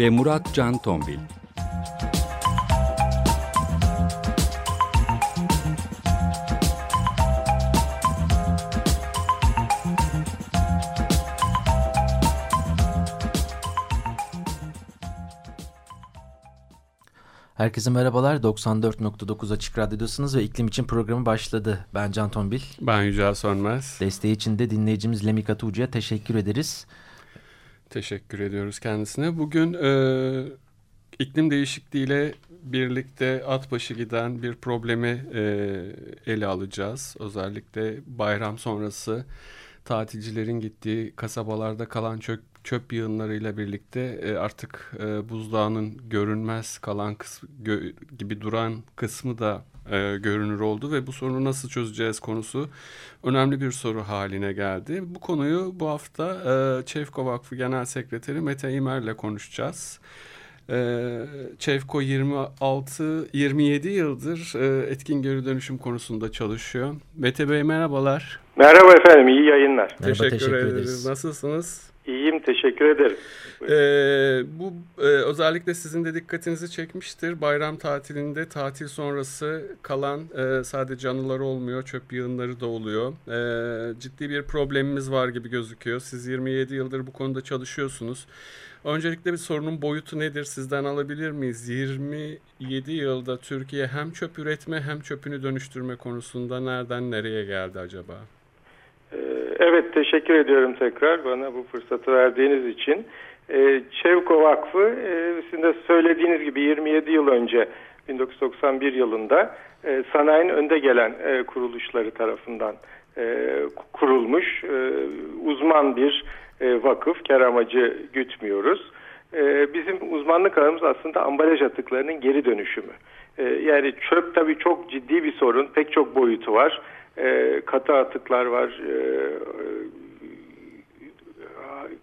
ve Murat Can Tombil. Herkese merhabalar. 94.9 Açık Radyo'dasınız ve iklim için programı başladı. Ben Can Tombil. Ben Yücel Sönmez. Desteği için de dinleyicimiz Lemik Atucu'ya teşekkür ederiz. Teşekkür ediyoruz kendisine. Bugün e, iklim değişikliğiyle birlikte at başı giden bir problemi e, ele alacağız. Özellikle bayram sonrası tatilcilerin gittiği kasabalarda kalan çök, çöp yığınlarıyla birlikte e, artık e, buzdağının görünmez kalan kısmı gö, gibi duran kısmı da e, görünür oldu ve bu sorunu nasıl çözeceğiz konusu önemli bir soru haline geldi. Bu konuyu bu hafta e, Çevko Vakfı Genel Sekreteri Mete İmer'le konuşacağız. E, Çevko 26 27 yıldır e, etkin geri dönüşüm konusunda çalışıyor. Mete Bey merhabalar. Merhaba efendim, iyi yayınlar. Merhaba, teşekkür, teşekkür ederiz. ederiz. Nasılsınız? İyiyim, teşekkür ederim. Ee, bu e, özellikle sizin de dikkatinizi çekmiştir. Bayram tatilinde tatil sonrası kalan e, sadece anılar olmuyor, çöp yığınları da oluyor. E, ciddi bir problemimiz var gibi gözüküyor. Siz 27 yıldır bu konuda çalışıyorsunuz. Öncelikle bir sorunun boyutu nedir? Sizden alabilir miyiz? 27 yılda Türkiye hem çöp üretme hem çöpünü dönüştürme konusunda nereden nereye geldi acaba? Ee, Evet, teşekkür ediyorum tekrar bana bu fırsatı verdiğiniz için. Ee, Çevko Vakfı, e, sizin de söylediğiniz gibi 27 yıl önce, 1991 yılında e, sanayinin önde gelen e, kuruluşları tarafından kurulmuş uzman bir vakıf, kar amacı gütmüyoruz. Bizim uzmanlık alanımız aslında ambalaj atıklarının geri dönüşümü. Yani çöp tabii çok ciddi bir sorun, pek çok boyutu var. E, katı atıklar var, e,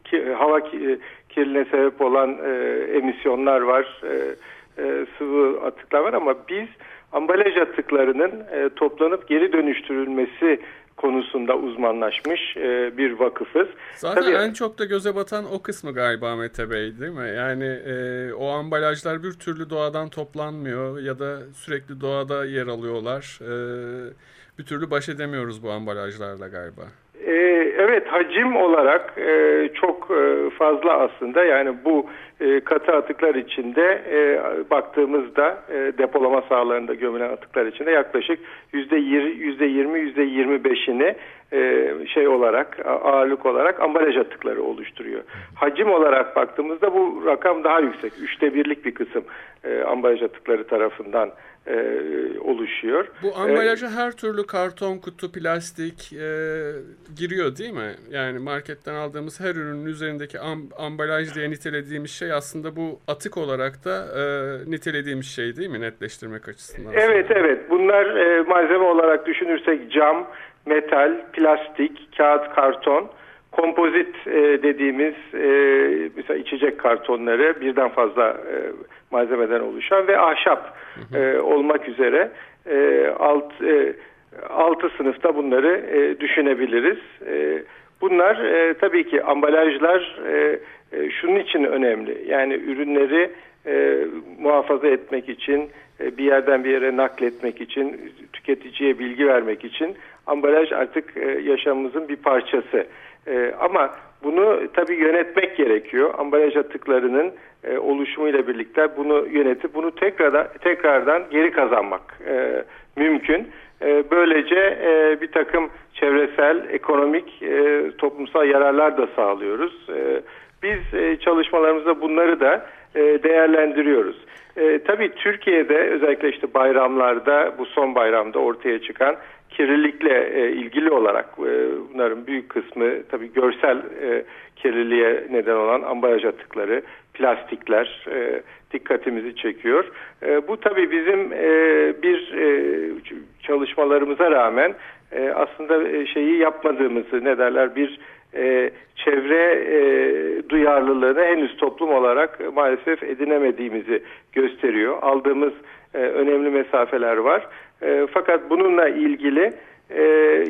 ki, hava ki, kirliliğine sebep olan e, emisyonlar var, e, e, sıvı atıklar var ama biz ambalaj atıklarının e, toplanıp geri dönüştürülmesi konusunda uzmanlaşmış e, bir vakıfız. Zaten Tabii, en çok da göze batan o kısmı galiba Mete Bey değil mi? Yani e, o ambalajlar bir türlü doğadan toplanmıyor ya da sürekli doğada yer alıyorlar. E, bir türlü baş edemiyoruz bu ambalajlarla galiba. e, evet hacim olarak e, çok e, fazla aslında yani bu e, katı atıklar içinde e, baktığımızda depolama sahalarında gömülen atıklar içinde yaklaşık yüzde yüzde yirmi yüzde yirmi beşini e, şey olarak ağırlık olarak ambalaj atıkları oluşturuyor. Hacim olarak baktığımızda bu rakam daha yüksek. Üçte birlik bir kısım ambalaj atıkları tarafından e, oluşuyor. Bu ambalaja her türlü karton, kutu, plastik e, giriyor değil mi? Yani marketten aldığımız her ürünün üzerindeki am- ambalaj diye nitelediğimiz şey aslında bu atık olarak da e, nitelediğimiz şey değil mi netleştirmek açısından? Evet evet bunlar e, malzeme olarak düşünürsek cam, metal, plastik, kağıt, karton, kompozit e, dediğimiz e, mesela içecek kartonları birden fazla e, malzemeden oluşan ve ahşap e, olmak üzere e, alt e, altı sınıfta bunları e, düşünebiliriz. E, bunlar e, tabii ki ambalajlar e, e, şunun için önemli. Yani ürünleri e, muhafaza etmek için, e, bir yerden bir yere nakletmek için, tüketiciye bilgi vermek için ambalaj artık e, yaşamımızın bir parçası. E, ama bunu tabii yönetmek gerekiyor. Ambalaj atıklarının e, oluşumuyla birlikte bunu yönetip bunu tekrardan, tekrardan geri kazanmak e, mümkün. E, böylece e, bir takım çevresel, ekonomik, e, toplumsal yararlar da sağlıyoruz. E, biz e, çalışmalarımızda bunları da değerlendiriyoruz. E, tabii Türkiye'de özellikle işte bayramlarda bu son bayramda ortaya çıkan kirlilikle e, ilgili olarak e, bunların büyük kısmı tabii görsel e, kirliliğe neden olan ambalaj atıkları, plastikler e, dikkatimizi çekiyor. E, bu tabii bizim e, bir e, çalışmalarımıza rağmen e, aslında e, şeyi yapmadığımızı ne derler bir e, çevre e, duyarlılığını henüz toplum olarak maalesef edinemediğimizi gösteriyor. Aldığımız e, önemli mesafeler var. E, fakat bununla ilgili e,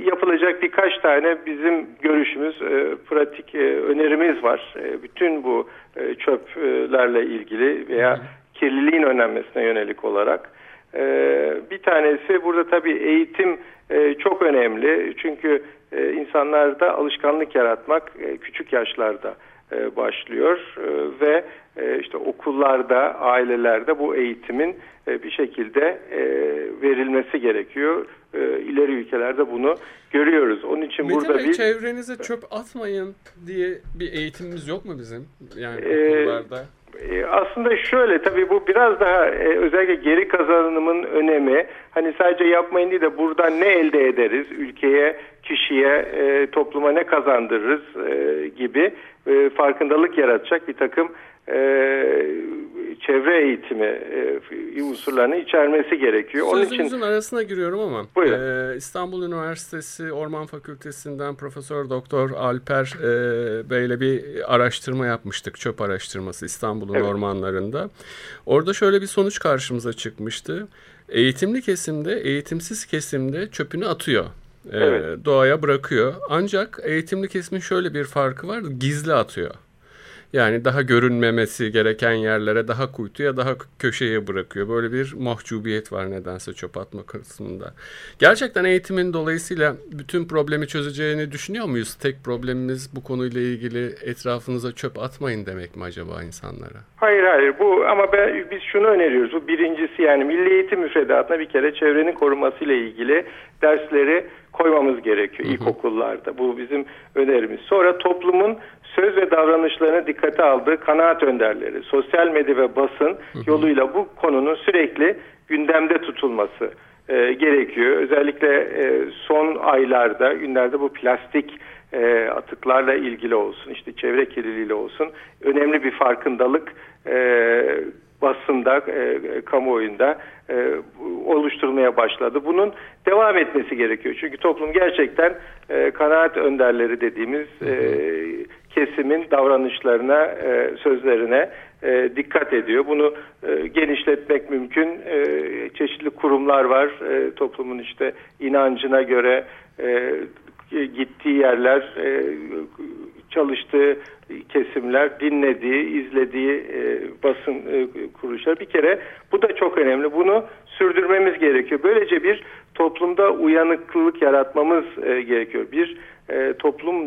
yapılacak birkaç tane bizim görüşümüz, e, pratik e, önerimiz var. E, bütün bu e, çöplerle ilgili veya kirliliğin önlenmesine yönelik olarak. E, bir tanesi burada tabii eğitim e, çok önemli. Çünkü e, insanlarda alışkanlık yaratmak e, küçük yaşlarda e, başlıyor e, ve e, işte okullarda, ailelerde bu eğitimin e, bir şekilde e, verilmesi gerekiyor. E, ileri ülkelerde bunu görüyoruz. Onun için Mete burada Bey, bir çevrenize çöp atmayın diye bir eğitimimiz yok mu bizim? Yani Ee, okullarda. E, Aslında şöyle tabii bu biraz daha e, özellikle geri kazanımın önemi. Hani sadece yapmayın değil de buradan ne elde ederiz? Ülkeye, kişiye, e, topluma ne kazandırırız e, gibi e, farkındalık yaratacak bir takım e, çevre eğitimi e, unsurlarını içermesi gerekiyor. Onun için Sözünüzün arasına giriyorum ama Buyurun. e, İstanbul Üniversitesi Orman Fakültesinden Profesör Doktor Alper e, Bey'le bir araştırma yapmıştık. Çöp araştırması İstanbul'un Evet. ormanlarında. Orada şöyle bir sonuç karşımıza çıkmıştı. Eğitimli kesimde, eğitimsiz kesimde çöpünü atıyor. E, Evet. Doğaya bırakıyor. Ancak eğitimli kesimin şöyle bir farkı var. Gizli atıyor. Yani daha görünmemesi gereken yerlere daha kuytuya daha köşeye bırakıyor. Böyle bir mahcubiyet var nedense çöp atma kısmında. Gerçekten eğitimin dolayısıyla bütün problemi çözeceğini düşünüyor muyuz? Tek problemimiz bu konuyla ilgili etrafınıza çöp atmayın demek mi acaba insanlara? Hayır hayır bu ama ben, biz şunu öneriyoruz. Bu birincisi yani milli eğitim müfredatına bir kere çevrenin korunmasıyla ilgili dersleri koymamız gerekiyor ilkokullarda. Bu bizim önerimiz. Sonra toplumun söz ve davranışlarına dikkate aldığı kanaat önderleri, sosyal medya ve basın yoluyla bu konunun sürekli gündemde tutulması e, gerekiyor. Özellikle e, son aylarda, günlerde bu plastik e, atıklarla ilgili olsun, işte çevre kirliliğiyle olsun önemli bir farkındalık e, basında, e, kamuoyunda e, oluşturmaya başladı. Bunun devam etmesi gerekiyor. Çünkü toplum gerçekten e, kanaat önderleri dediğimiz e, kesimin davranışlarına, e, sözlerine e, dikkat ediyor. Bunu e, genişletmek mümkün. E, çeşitli kurumlar var. E, toplumun işte inancına göre e, gittiği yerler, e, çalıştığı kesimler, dinlediği, izlediği e, basın e, kuruluşları bir kere bu da çok önemli. Bunu sürdürmemiz gerekiyor. Böylece bir toplumda uyanıklılık yaratmamız e, gerekiyor. Bir e,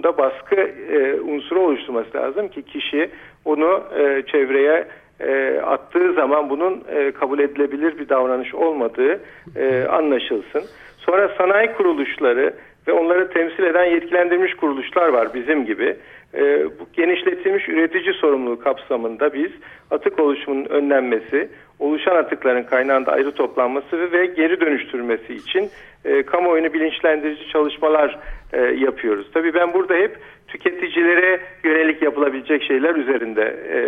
toplumda baskı e, unsuru oluşturması lazım ki kişi onu e, çevreye e, attığı zaman bunun e, kabul edilebilir bir davranış olmadığı e, anlaşılsın. Sonra sanayi kuruluşları ve onları temsil eden yetkilendirilmiş kuruluşlar var bizim gibi. E, bu genişletilmiş üretici sorumluluğu kapsamında biz atık oluşumunun önlenmesi, oluşan atıkların kaynağında ayrı toplanması ve geri dönüştürülmesi için e, kamuoyunu bilinçlendirici çalışmalar e, yapıyoruz. Tabii ben burada hep tüketicilere yönelik yapılabilecek şeyler üzerinde e,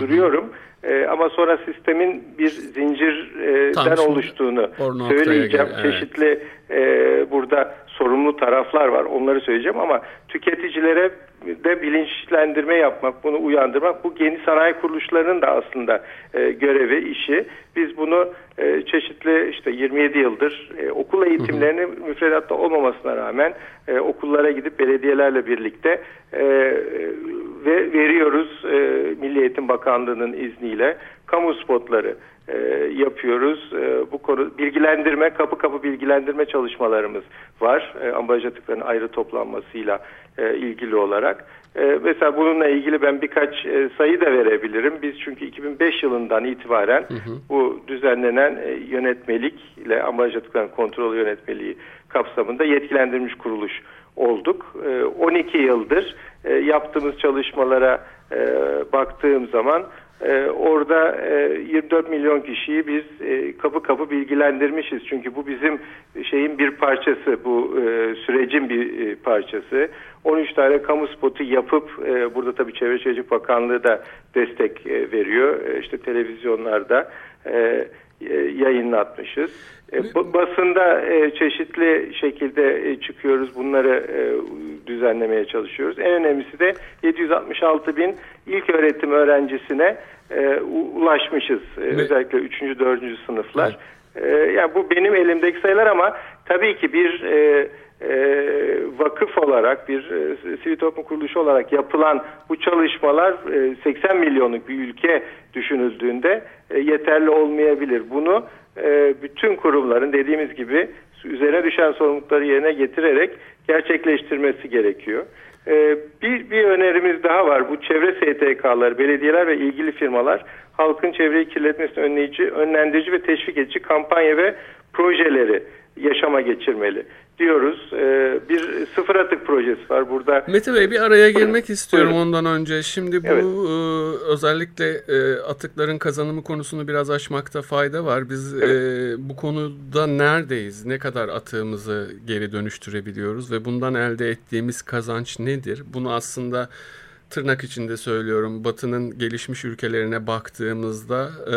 duruyorum. E, ama sonra sistemin bir zincirden Tam oluştuğunu söyleyeceğim. gel- evet. Çeşitli e, burada sorumlu taraflar var. Onları söyleyeceğim ama tüketicilere de bilinçlendirme yapmak, bunu uyandırmak bu yeni sanayi kuruluşlarının da aslında e, görevi, işi. Biz bunu e, çeşitli işte 27 yıldır e, okul eğitimlerinin müfredatta olmamasına rağmen e, okullara gidip belediyelerle birlikte e, ve veriyoruz e, Milli Eğitim Bakanlığı'nın izniyle kamu spotları e, yapıyoruz. E, bu konu bilgilendirme, kapı kapı bilgilendirme çalışmalarımız var. E, ambalaj atıklarının ayrı toplanmasıyla e, ilgili olarak. E, mesela bununla ilgili ben birkaç e, sayı da verebilirim. Biz çünkü 2005 yılından itibaren bu düzenlenen e, yönetmelikle ambalaj atıklarının kontrolü yönetmeliği kapsamında yetkilendirilmiş kuruluş olduk. E, 12 yıldır e, yaptığımız çalışmalara e, baktığım zaman e, orada e, 24 milyon kişiyi biz e, kapı kapı bilgilendirmişiz. Çünkü bu bizim şeyin bir parçası, bu e, sürecin bir e, parçası. 13 tane kamu spotu yapıp e, burada tabii Çevre Şehircilik Bakanlığı da destek e, veriyor. E, işte televizyonlarda e, e, yayınlatmışız. E, basında e, çeşitli şekilde e, çıkıyoruz. Bunları düzenlemeye çalışıyoruz. En önemlisi de 766 bin ilk öğretim öğrencisine ulaşmışız. Özellikle 3. 4. sınıflar. Yani bu benim elimdeki sayılar ama tabii ki bir vakıf olarak bir sivil toplum kuruluşu olarak yapılan bu çalışmalar e, 80 milyonluk bir ülke düşünüldüğünde yeterli olmayabilir. Bunu e, bütün kurumların dediğimiz gibi üzerine düşen sorumlulukları yerine getirerek gerçekleştirmesi gerekiyor. E, bir, bir önerimiz daha var. Bu çevre STK'lar, belediyeler ve ilgili firmalar halkın çevreyi kirletmesini önleyici, önlendirici ve teşvik edici kampanya ve projeleri yaşama geçirmeli diyoruz. Ee, bir sıfır atık projesi var burada. Mete Bey bir araya girmek istiyorum Buyurun. ondan önce. Şimdi bu evet. e, özellikle e, atıkların kazanımı konusunu biraz açmakta fayda var. Biz evet. e, bu konuda neredeyiz? Ne kadar atığımızı geri dönüştürebiliyoruz ve bundan elde ettiğimiz kazanç nedir? Bunu aslında tırnak içinde söylüyorum Batı'nın gelişmiş ülkelerine baktığımızda e,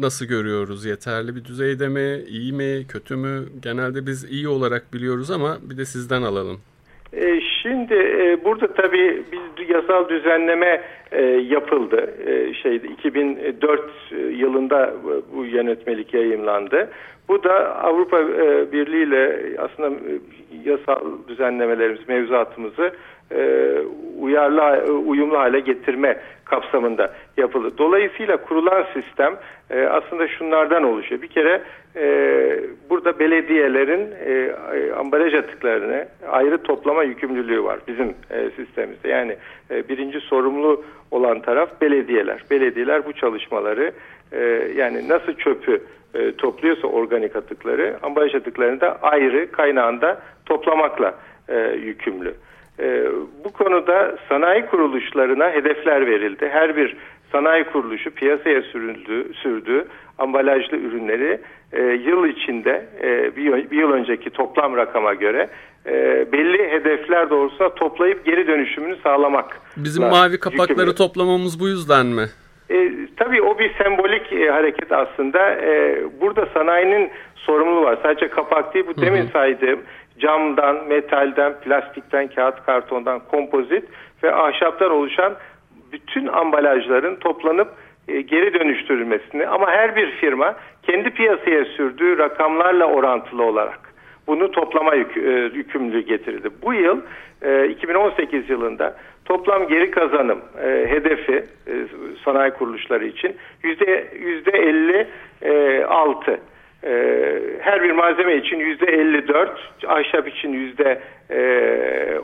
nasıl görüyoruz? Yeterli bir düzeyde mi? iyi mi? Kötü mü? Genelde biz iyi olarak biliyoruz ama bir de sizden alalım. E, şimdi e, burada tabii bir yasal düzenleme e, yapıldı. E, şeydi 2004 yılında bu yönetmelik yayımlandı. Bu da Avrupa e, Birliği ile aslında e, yasal düzenlemelerimiz, mevzuatımızı e, uyarlı, uyumlu hale getirme kapsamında yapıldı. Dolayısıyla kurulan sistem e, aslında şunlardan oluşuyor. Bir kere e, burada belediyelerin e, ambalaj atıklarını ayrı toplama yükümlülüğü var bizim e, sistemimizde. Yani e, birinci sorumlu olan taraf belediyeler. Belediyeler bu çalışmaları e, yani nasıl çöpü e, topluyorsa organik atıkları ambalaj atıklarını da ayrı kaynağında toplamakla e, yükümlü. E, bu konuda sanayi kuruluşlarına hedefler verildi. Her bir sanayi kuruluşu piyasaya sürüldü, sürdü ambalajlı ürünleri e, yıl içinde e, bir, bir yıl önceki toplam rakama göre e, belli hedefler doğrultusunda toplayıp geri dönüşümünü sağlamak. Bizim mavi kapakları yükümlü. toplamamız bu yüzden mi? E, tabii o bir sembolik e, hareket aslında. E, burada sanayinin sorumluluğu var. Sadece kapak değil bu demin saydığım camdan, metalden, plastikten, kağıt kartondan, kompozit ve ahşaptan oluşan bütün ambalajların toplanıp e, geri dönüştürülmesini ama her bir firma kendi piyasaya sürdüğü rakamlarla orantılı olarak bunu toplama yük, e, yükümlülüğü getirildi. Bu yıl e, 2018 yılında toplam geri kazanım e, hedefi e, sanayi kuruluşları için yüzde yüzde 56. E, her bir malzeme için yüzde 54, ahşap için yüzde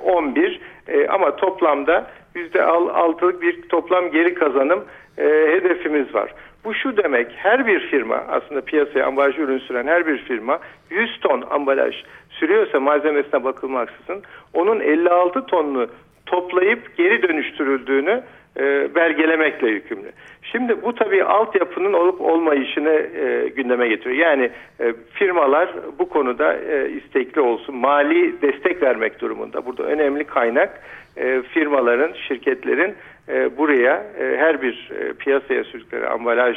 11 e, e, ama toplamda yüzde 6'lık bir toplam geri kazanım e, hedefimiz var. Bu şu demek her bir firma aslında piyasaya ambalaj ürün süren her bir firma 100 ton ambalaj sürüyorsa malzemesine bakılmaksızın onun 56 tonunu toplayıp geri dönüştürüldüğünü e, belgelemekle yükümlü. Şimdi bu tabii altyapının olup olmayışını e, gündeme getiriyor. Yani e, firmalar bu konuda e, istekli olsun, mali destek vermek durumunda. Burada önemli kaynak e, firmaların, şirketlerin e, buraya e, her bir e, piyasaya sürdükleri ambalaj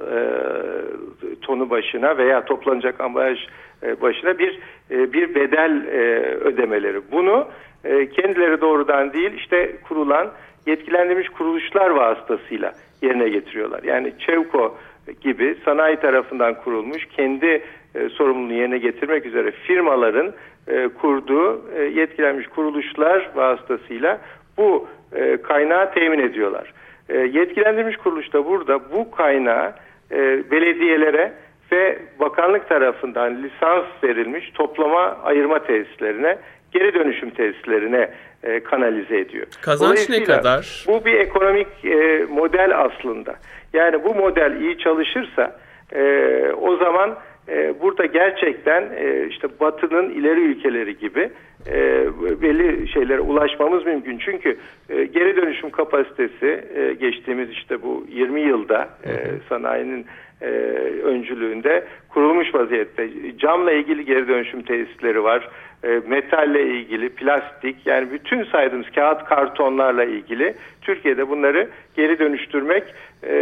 e, tonu başına veya toplanacak ambalaj e, başına bir e, bir bedel e, ödemeleri. Bunu e, kendileri doğrudan değil işte kurulan yetkilendirilmiş kuruluşlar vasıtasıyla yerine getiriyorlar. Yani Çevko gibi sanayi tarafından kurulmuş kendi e, sorumluluğunu yerine getirmek üzere firmaların e, kurduğu e, yetkilenmiş kuruluşlar vasıtasıyla bu e, kaynağı temin ediyorlar. E, yetkilendirilmiş kuruluş da burada bu kaynağı e, belediyelere ve bakanlık tarafından lisans verilmiş toplama ayırma tesislerine geri dönüşüm tesislerine e, kanalize ediyor. Kazanç ne kadar? Bu bir ekonomik e, model aslında. Yani bu model iyi çalışırsa e, o zaman e, burada gerçekten e, işte Batı'nın ileri ülkeleri gibi e, belli şeylere ulaşmamız mümkün. Çünkü e, geri dönüşüm kapasitesi e, geçtiğimiz işte bu 20 yılda e, sanayinin e, öncülüğünde kurulmuş vaziyette. Camla ilgili geri dönüşüm tesisleri var. E, metalle ilgili, plastik yani bütün saydığımız kağıt kartonlarla ilgili Türkiye'de bunları geri dönüştürmek e,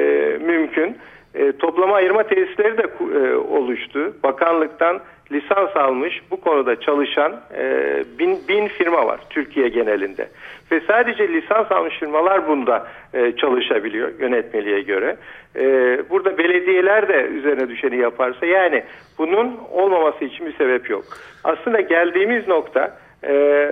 mümkün. E, toplama ayırma tesisleri de e, oluştu. Bakanlıktan lisans almış bu konuda çalışan e, bin, bin firma var Türkiye genelinde. Ve sadece lisans almış firmalar bunda e, çalışabiliyor yönetmeliğe göre. E, burada belediyeler de üzerine düşeni yaparsa yani bunun olmaması için bir sebep yok. Aslında geldiğimiz nokta e,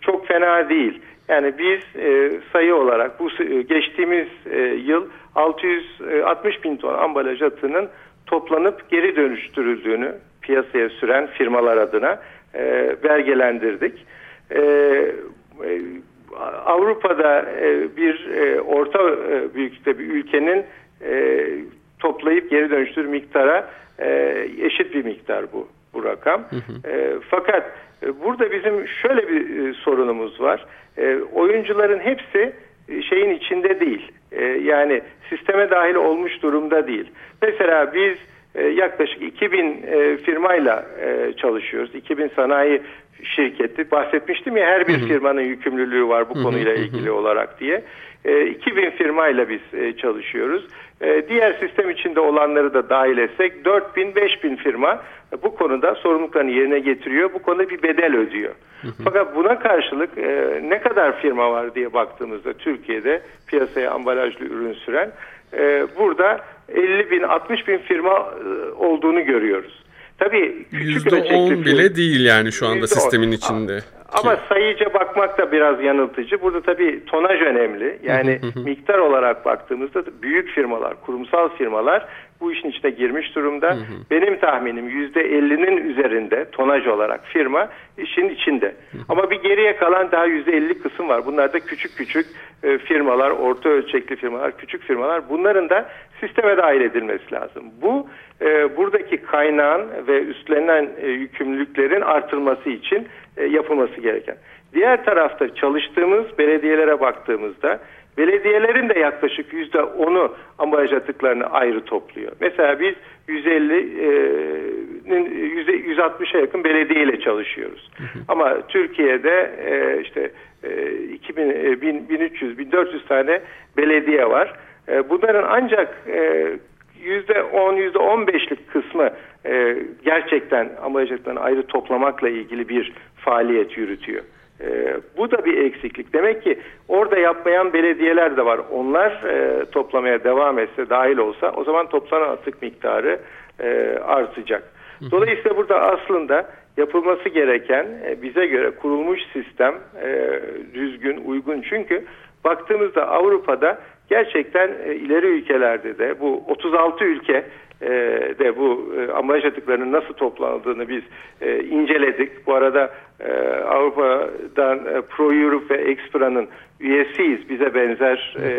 çok fena değil. Yani biz e, sayı olarak bu e, geçtiğimiz e, yıl 660 bin ton ambalaj atının toplanıp geri dönüştürüldüğünü piyasaya süren firmalar adına e, belgelendirdik. E, e, Avrupa'da e, bir e, orta e, büyüklükte bir ülkenin e, toplayıp geri dönüştür miktara e, eşit bir miktar bu bu rakam. Hı hı. E, fakat e, burada bizim şöyle bir e, sorunumuz var. E, oyuncuların hepsi e, şeyin içinde değil. E, yani sisteme dahil olmuş durumda değil. Mesela biz yaklaşık 2000 e, firmayla e, çalışıyoruz. 2000 sanayi şirketi bahsetmiştim ya her bir firmanın yükümlülüğü var bu konuyla ilgili olarak diye. 2000 firmayla biz çalışıyoruz. Diğer sistem içinde olanları da dahil etsek 4000-5000 firma bu konuda sorumluluklarını yerine getiriyor. Bu konuda bir bedel ödüyor. Fakat buna karşılık ne kadar firma var diye baktığımızda Türkiye'de piyasaya ambalajlı ürün süren burada 50 bin 60 bin firma olduğunu görüyoruz. Tabii küçük %10 bile değil yani şu anda %10. sistemin içinde. Ama sayıca bakmak da biraz yanıltıcı. Burada tabii tonaj önemli. Yani miktar olarak baktığımızda büyük firmalar, kurumsal firmalar bu işin içine girmiş durumda. Benim tahminim %50'nin üzerinde tonaj olarak firma işin içinde. Ama bir geriye kalan daha %50 kısım var. Bunlar da küçük küçük e, firmalar, orta ölçekli firmalar, küçük firmalar. Bunların da sisteme dahil edilmesi lazım. Bu e, buradaki kaynağın ve üstlenen e, yükümlülüklerin artırılması için e, yapılması gereken. Diğer tarafta çalıştığımız belediyelere baktığımızda belediyelerin de yaklaşık yüzde onu ambalaj atıklarını ayrı topluyor. Mesela biz 150'nin yüzde 160'a yakın belediye ile çalışıyoruz. Hı hı. Ama Türkiye'de e, işte e, 2000, 1300 1400 tane belediye var. E, bunların ancak e, %10, %15'lik kısmı e, gerçekten ambalajlıklarını ayrı toplamakla ilgili bir faaliyet yürütüyor. E, bu da bir eksiklik. Demek ki orada yapmayan belediyeler de var. Onlar e, toplamaya devam etse, dahil olsa o zaman toplanan atık miktarı e, artacak. Dolayısıyla burada aslında yapılması gereken e, bize göre kurulmuş sistem e, düzgün, uygun. Çünkü baktığımızda Avrupa'da gerçekten e, ileri ülkelerde de bu 36 ülke e, de bu e, ambalaj atıklarının nasıl toplandığını biz e, inceledik. Bu arada e, Avrupa'dan e, Pro Europe ve Expra'nın üyesiyiz. Bize benzer e,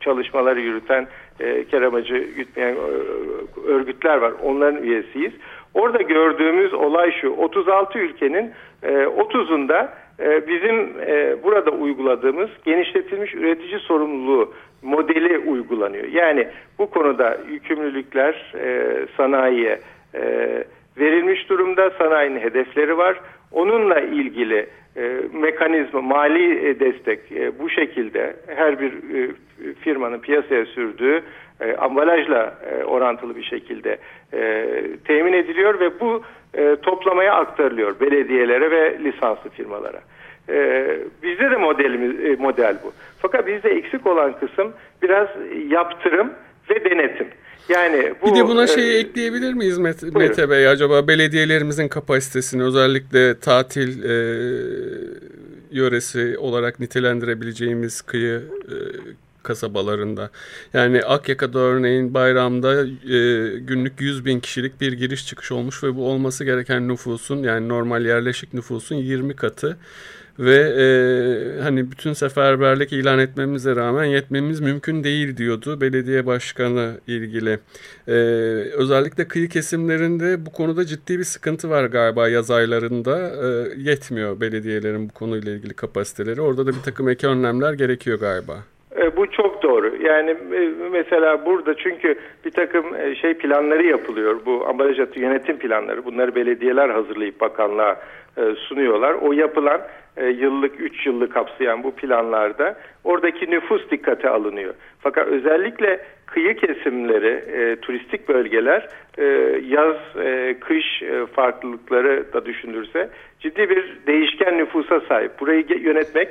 çalışmaları yürüten e, kar amacı gütmeyen e, örgütler var. Onların üyesiyiz. Orada gördüğümüz olay şu. 36 ülkenin e, 30'unda e, bizim e, burada uyguladığımız genişletilmiş üretici sorumluluğu modeli uygulanıyor. Yani bu konuda yükümlülükler e, sanayiye e, verilmiş durumda. Sanayinin hedefleri var. Onunla ilgili e, mekanizma, mali e, destek e, bu şekilde her bir e, firmanın piyasaya sürdüğü e, ambalajla e, orantılı bir şekilde e, temin ediliyor ve bu e, toplamaya aktarılıyor belediyelere ve lisanslı firmalara. Ee, bizde de modelimiz, e, model bu. Fakat bizde eksik olan kısım biraz yaptırım ve denetim. Yani bu, bir de buna şeyi e, ekleyebilir miyiz Mete, Mete Bey? Acaba belediyelerimizin kapasitesini özellikle tatil e, yöresi olarak nitelendirebileceğimiz kıyı e, kasabalarında. Yani Akyaka'da örneğin bayramda e, günlük 100 bin kişilik bir giriş çıkış olmuş ve bu olması gereken nüfusun yani normal yerleşik nüfusun 20 katı ve e, hani bütün seferberlik ilan etmemize rağmen yetmemiz mümkün değil diyordu belediye başkanı ilgili. E, özellikle kıyı kesimlerinde bu konuda ciddi bir sıkıntı var galiba yaz aylarında e, yetmiyor belediyelerin bu konuyla ilgili kapasiteleri. Orada da bir takım ek önlemler gerekiyor galiba. E, bu çok doğru. Yani e, mesela burada çünkü bir takım e, şey planları yapılıyor. Bu ambalaj yönetim planları. Bunları belediyeler hazırlayıp bakanlığa sunuyorlar. O yapılan yıllık, 3 yıllık kapsayan bu planlarda oradaki nüfus dikkate alınıyor. Fakat özellikle kıyı kesimleri, turistik bölgeler yaz, kış farklılıkları da düşünürse ciddi bir değişken nüfusa sahip. Burayı yönetmek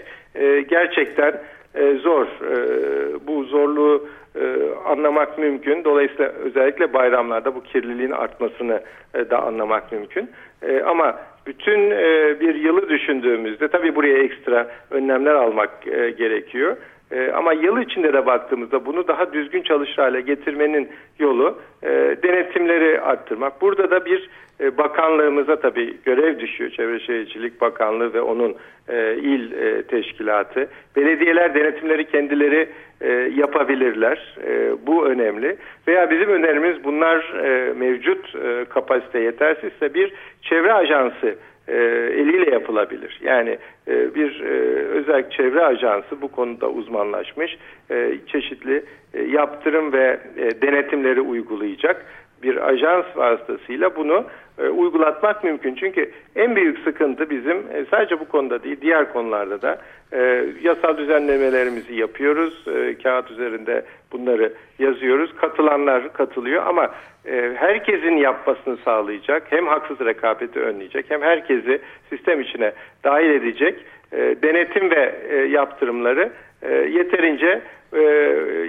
gerçekten e, zor. E, bu zorluğu e, anlamak mümkün. Dolayısıyla özellikle bayramlarda bu kirliliğin artmasını e, da anlamak mümkün. E, ama bütün e, bir yılı düşündüğümüzde tabii buraya ekstra önlemler almak e, gerekiyor. E, ama yıl içinde de baktığımızda bunu daha düzgün çalışır hale getirmenin yolu e, denetimleri arttırmak. Burada da bir e, bakanlığımıza tabii görev düşüyor. Çevre Şehircilik Bakanlığı ve onun e, il e, teşkilatı. Belediyeler denetimleri kendileri e, yapabilirler. E, bu önemli. Veya bizim önerimiz bunlar e, mevcut e, kapasite yetersizse bir çevre ajansı e, eliyle yapılabilir. Yani e, bir e, özel çevre ajansı bu konuda uzmanlaşmış, e, çeşitli e, yaptırım ve e, denetimleri uygulayacak bir ajans vasıtasıyla bunu uygulatmak mümkün. Çünkü en büyük sıkıntı bizim e, sadece bu konuda değil diğer konularda da e, yasal düzenlemelerimizi yapıyoruz. E, kağıt üzerinde bunları yazıyoruz. Katılanlar katılıyor ama e, herkesin yapmasını sağlayacak hem haksız rekabeti önleyecek hem herkesi sistem içine dahil edecek e, denetim ve e, yaptırımları e, yeterince e,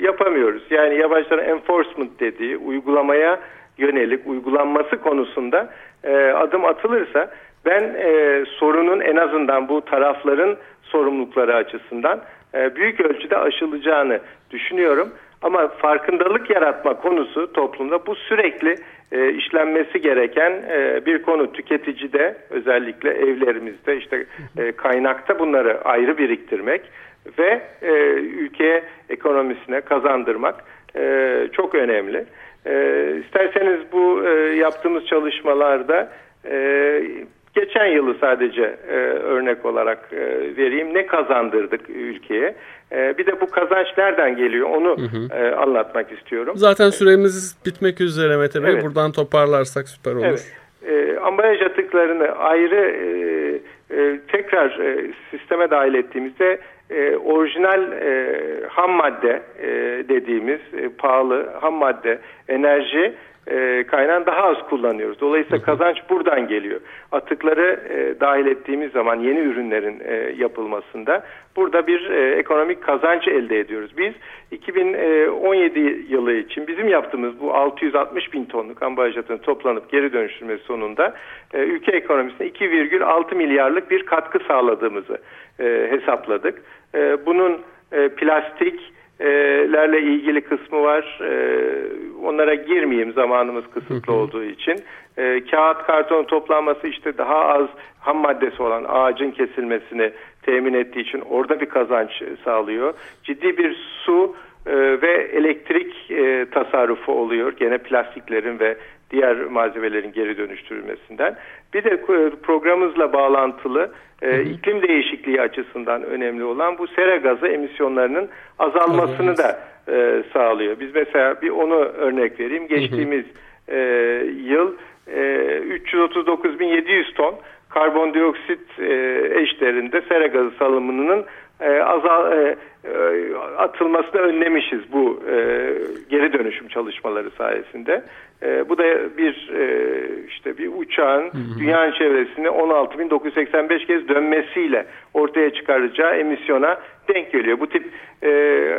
yapamıyoruz. Yani yabancıların enforcement dediği uygulamaya yönelik uygulanması konusunda e, adım atılırsa ben e, sorunun en azından bu tarafların sorumlulukları açısından e, büyük ölçüde aşılacağını düşünüyorum. Ama farkındalık yaratma konusu toplumda bu sürekli e, işlenmesi gereken e, bir konu. Tüketicide özellikle evlerimizde işte e, kaynakta bunları ayrı biriktirmek ve e, ülkeye ekonomisine kazandırmak e, çok önemli. E, isterseniz bu e, yaptığımız çalışmalarda e, geçen yılı sadece e, örnek olarak e, vereyim. Ne kazandırdık ülkeye? E, bir de bu kazanç nereden geliyor onu hı hı. E, anlatmak istiyorum. Zaten süremiz bitmek üzere Mete Bey. Evet. Buradan toparlarsak süper olur. Evet. E, ambalaj atıklarını ayrı e, e, tekrar e, sisteme dahil ettiğimizde e, orijinal e, ham madde e, dediğimiz e, pahalı ham madde enerji e, kaynağını daha az kullanıyoruz. Dolayısıyla kazanç buradan geliyor. Atıkları e, dahil ettiğimiz zaman yeni ürünlerin e, yapılmasında burada bir e, ekonomik kazanç elde ediyoruz. Biz 2017 yılı için bizim yaptığımız bu 660 bin tonluk ambalaj atığının toplanıp geri dönüştürmesi sonunda e, ülke ekonomisine 2,6 milyarlık bir katkı sağladığımızı e, hesapladık. E, bunun e, plastik, lerle ilgili kısmı var. onlara girmeyeyim zamanımız kısıtlı olduğu için. kağıt karton toplanması işte daha az ham maddesi olan ağacın kesilmesini temin ettiği için orada bir kazanç sağlıyor. Ciddi bir su ve elektrik tasarrufu oluyor. Gene plastiklerin ve diğer malzemelerin geri dönüştürülmesinden. Bir de programımızla bağlantılı e, iklim değişikliği açısından önemli olan bu sera gazı emisyonlarının azalmasını da e, sağlıyor. Biz mesela bir onu örnek vereyim. Geçtiğimiz e, yıl e, 339.700 ton karbondioksit e, eşlerinde sera gazı salımının e, azal e, e, atılmasını önlemişiz bu e, geri dönüşüm çalışmaları sayesinde. E, bu da bir e, işte bir uçağın hı hı. dünyanın çevresini 16.985 kez dönmesiyle ortaya çıkaracağı emisyona denk geliyor. Bu tip e,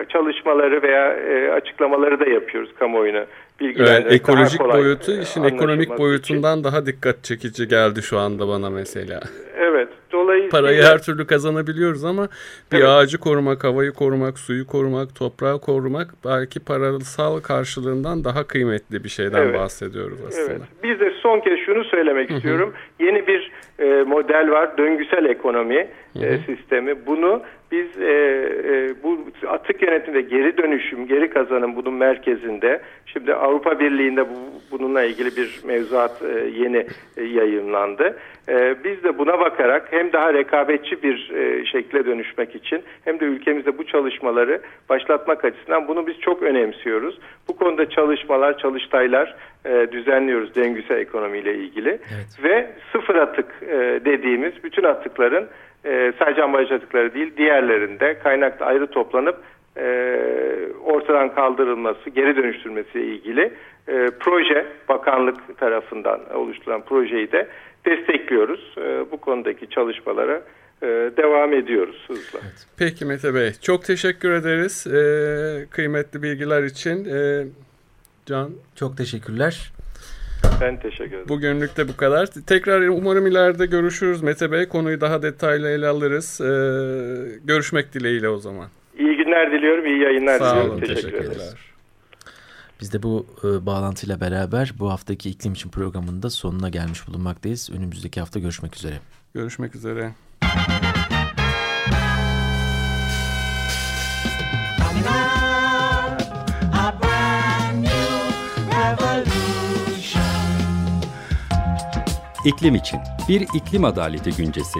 çalışmaları veya e, açıklamaları da yapıyoruz kamuoyuna bilgilendirmek. Evet, ekolojik boyutu işin ekonomik boyutundan için. daha dikkat çekici geldi şu anda bana mesela. Evet. Dolayısıyla parayı her türlü kazanabiliyoruz ama bir Evet. ağacı korumak, havayı korumak, suyu korumak, toprağı korumak belki parasal karşılığından daha kıymetli bir şeyden Evet. bahsediyoruz aslında. Evet. Bir de son kez şunu söylemek istiyorum. Yeni bir e, model var. Döngüsel ekonomi e, sistemi. Bunu biz e, e, bu atık yönetimde geri dönüşüm, geri kazanım bunun merkezinde. Şimdi Avrupa Birliği'nde bu, bununla ilgili bir mevzuat e, yeni e, yayınlandı. E, biz de buna bakarak hem daha rekabetçi bir e, şekle dönüşmek için hem de ülkemizde bu çalışmaları başlatmak açısından bunu biz çok önemsiyoruz. Bu konuda çalışmalar, çalıştaylar e, düzenliyoruz döngüsel ekonomiyle ilgili. Ve sıfır atık e, dediğimiz bütün atıkların e, sadece ambalaj atıkları değil diğerlerinde kaynakta ayrı toplanıp e, ortadan kaldırılması, geri dönüştürmesiyle ilgili e, proje bakanlık tarafından oluşturulan projeyi de destekliyoruz. E, bu konudaki çalışmalara e, devam ediyoruz hızla. Peki Mete Bey, çok teşekkür ederiz e, kıymetli bilgiler için. E, Can, Çok teşekkürler. Ben teşekkür ederim. bugünlük de bu kadar. Tekrar umarım ileride görüşürüz Mete Bey. Konuyu daha detaylı ele alırız. E, görüşmek dileğiyle o zaman. Günler diliyorum, iyi yayınlar Sağ diliyorum. olun, teşekkür ederim. teşekkürler. Biz de bu e, bağlantıyla beraber bu haftaki iklim için programında sonuna gelmiş bulunmaktayız. Önümüzdeki hafta görüşmek üzere. Görüşmek üzere. İklim için bir iklim adaleti güncesi.